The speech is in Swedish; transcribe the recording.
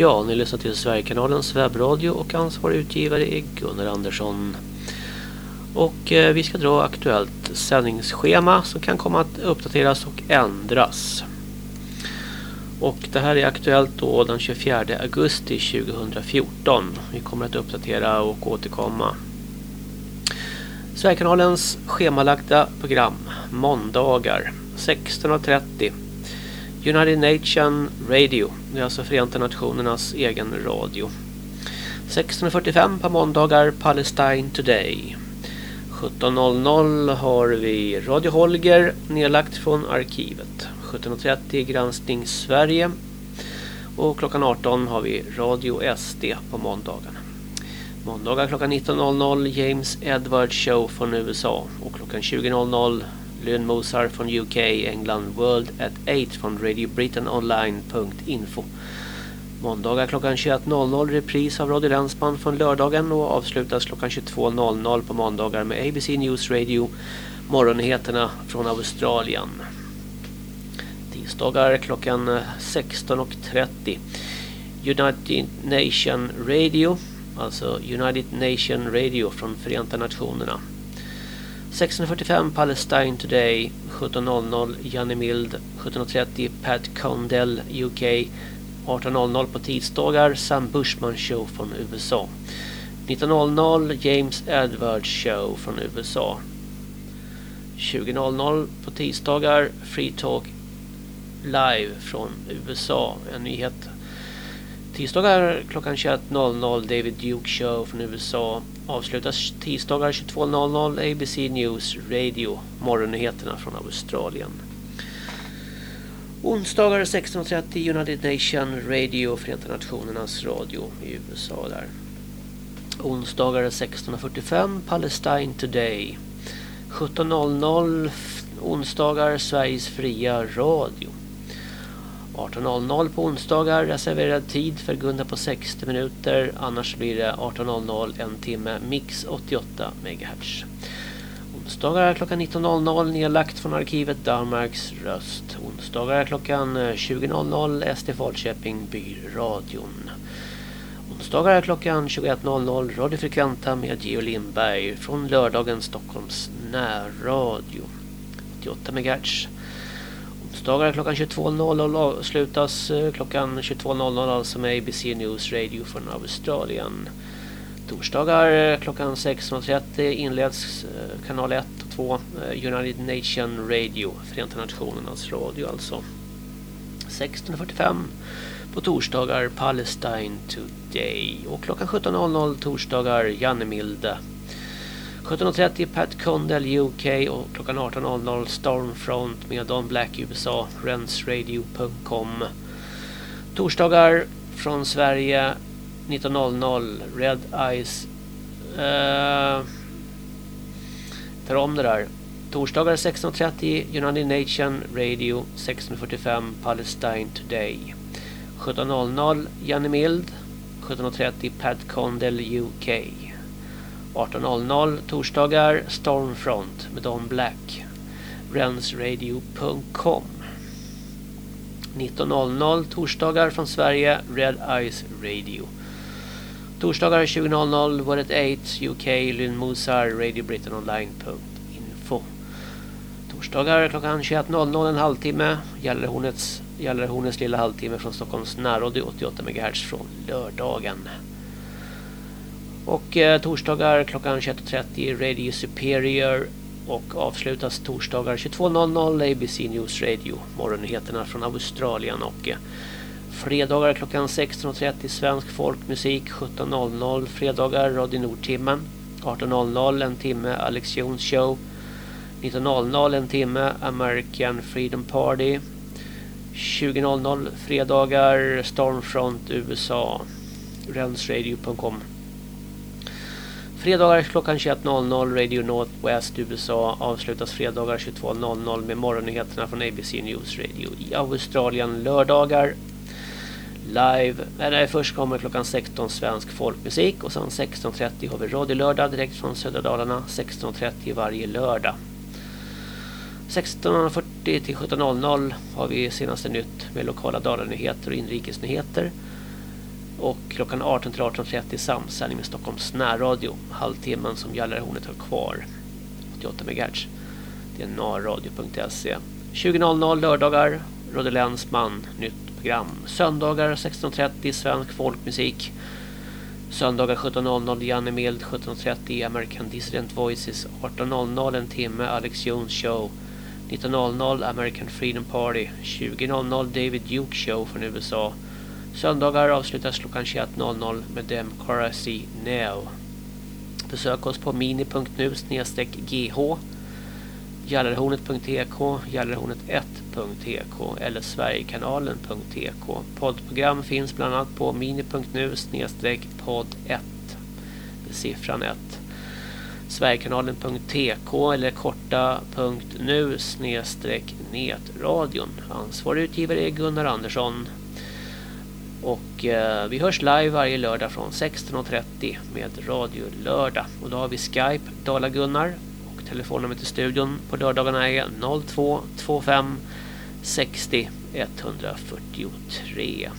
Ja, ni lyssnar till Sverigekanalens webbradio och ansvarig utgivare är Gunnar Andersson. Och eh, vi ska dra aktuellt sändningsschema som kan komma att uppdateras och ändras. Och det här är aktuellt då den 24 augusti 2014. Vi kommer att uppdatera och återkomma. Sverigekanalens schemalagda program måndagar 16.30 United Nation Radio. Det är alltså Förenta Nationernas egen radio. 16.45 på måndagar Palestine Today. 17.00 har vi Radio Holger nedlagt från arkivet. 17.30 Granskning Sverige. Och klockan 18 har vi Radio SD på måndagen. Måndagar klockan 19.00 James Edward Show från USA. Och klockan 20.00 Lynn Mosar från UK, England, World at 8 från Radio Britain Online.info. Måndagar klockan 21.00 repris av Radio Länsman från lördagen och avslutas klockan 22.00 på måndagar med ABC News Radio morgonnyheterna från Australien. Tisdagar klockan 16.30 United Nation Radio, alltså United Nation Radio från Förenta Nationerna. 16.45 Palestine Today 17.00 Janne Mild 17.30 Pat Condell UK 18.00 på tisdagar Sam Bushman Show från USA 19.00 James Edwards Show från USA 20.00 på tisdagar Free Talk Live från USA en nyhet. Tisdagar klockan 21.00 David Duke Show från USA. Avslutas tisdagar 22.00 ABC News Radio. Morgonnyheterna från Australien. Onsdagar 16.30 United Nation Radio, Förenta Nationernas radio i USA där. Onsdagar 16.45 Palestine Today. 17.00 onsdagar Sveriges fria radio. 18.00 på onsdagar reserverad tid för Gunda på 60 minuter. Annars blir det 18.00 en timme mix 88 MHz. Onsdagar klockan 19.00 nedlagt från arkivet Danmarks röst. Onsdagar klockan 20.00 SD Falköping Byradion. Onsdagar klockan 21.00 radiofrekventa med Geo Lindberg från lördagen Stockholms närradio. 88 MHz. Onsdagar klockan 22.00 avslutas eh, klockan 22.00 alltså med ABC News Radio från Australien. Torsdagar eh, klockan 16.30 inleds eh, kanal 1 och 2 United Nation Radio, Förenta Nationernas radio alltså. 16.45 på torsdagar Palestine Today och klockan 17.00 torsdagar Janne Milde 17.30 Pat Condell UK och klockan 18.00 Stormfront med Don Black USA, rensradio.com. Torsdagar från Sverige 19.00 Red Eyes. Uh, tar om det där. Torsdagar 16.30 United Nation Radio 16.45 Palestine Today. 17.00 Janne Mild 17.30 Pat Condell UK. 18.00 torsdagar Stormfront med Don Black. Rensradio.com 19.00 torsdagar från Sverige Red Eyes Radio. Torsdagar 20.00 World 8 UK Lynn Mozart Radio Britain Online.info Torsdagar klockan 21.00 en halvtimme Gällerhornets, Gällerhornets lilla halvtimme från Stockholms närradio 88 MHz från lördagen. Och eh, torsdagar klockan 21.30 Radio Superior och avslutas torsdagar 22.00 ABC News Radio. Morgonnyheterna från Australien och eh, fredagar klockan 16.30 svensk folkmusik 17.00 fredagar Radio Nordtimmen 18.00 en timme Alex Jones show 19.00 en timme American Freedom Party 20.00 fredagar Stormfront USA rensradio.com Fredagar klockan 21.00 Radio Northwest USA avslutas fredagar 22.00 med morgonnyheterna från ABC News Radio i Australien lördagar live. Eller först kommer klockan 16 svensk folkmusik och sen 16.30 har vi Radio Lördag direkt från södra Dalarna 16.30 varje lördag. 16.40 till 17.00 har vi senaste nytt med lokala Dalanyheter och inrikesnyheter. Och klockan 18 till 18.30 samsändning med Stockholms närradio. Halvtimmen som Gallerhornet har kvar. 88 MHz. Det är narradio.se. 20.00 lördagar. Rodde Länsman, nytt program. Söndagar 16.30 svensk folkmusik. Söndagar 17.00 Janne Mild 17.30 American Dissident Voices 18.00 en timme Alex Jones Show 19.00 American Freedom Party 20.00 David Duke Show från USA Söndagar avslutas klockan 21.00 med Democracy Now. Besök oss på mini.nu gh Gallerhornet.tk Gallerhornet1.tk eller Sverigekanalen.tk Poddprogram finns bland annat på mini.nu podd 1 siffran 1 Sverigekanalen.tk eller korta.nu netradion. Ansvarig utgivare är Gunnar Andersson och eh, vi hörs live varje lördag från 16.30 med Radio Lördag. Och då har vi Skype, Dala Gunnar. Och telefonnumret till studion på lördagarna är 0225 60 143.